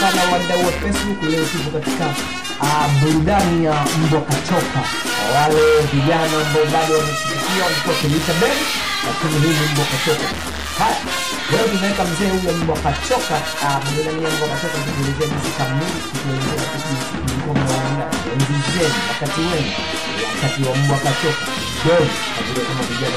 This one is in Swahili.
sana wadau wa Facebook. Leo tupo katika uh, burudani ya mbwa kachoka. Wale vijana ambao bado walikuwa wakilisha bendi, lakini hii ni mbwa. Haya, leo tunaweka mzee huyo mbwa kachoka. ah, burudani ya mbwa kachoka, kuelezea jinsi kamili, tukielezea jinsi wakati wenu, wakati wa mbwa kachoka. Leo kama vijana